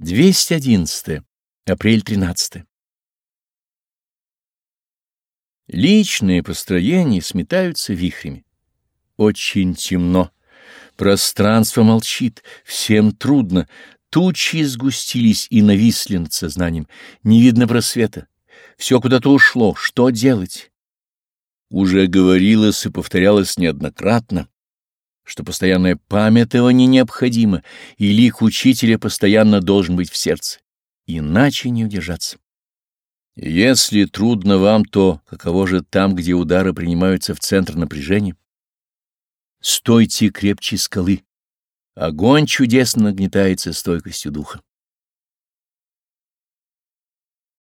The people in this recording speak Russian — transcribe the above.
211. Апрель 13. Личные построения сметаются вихрями. Очень темно. Пространство молчит, всем трудно. Тучи сгустились и нависли над сознанием. Не видно просвета. Все куда-то ушло. Что делать? Уже говорилось и повторялось неоднократно что постоянное памятование необходимо, и лик учителя постоянно должен быть в сердце, иначе не удержаться. Если трудно вам, то каково же там, где удары принимаются в центр напряжения? Стойте крепче скалы. Огонь чудесно нагнетается стойкостью духа.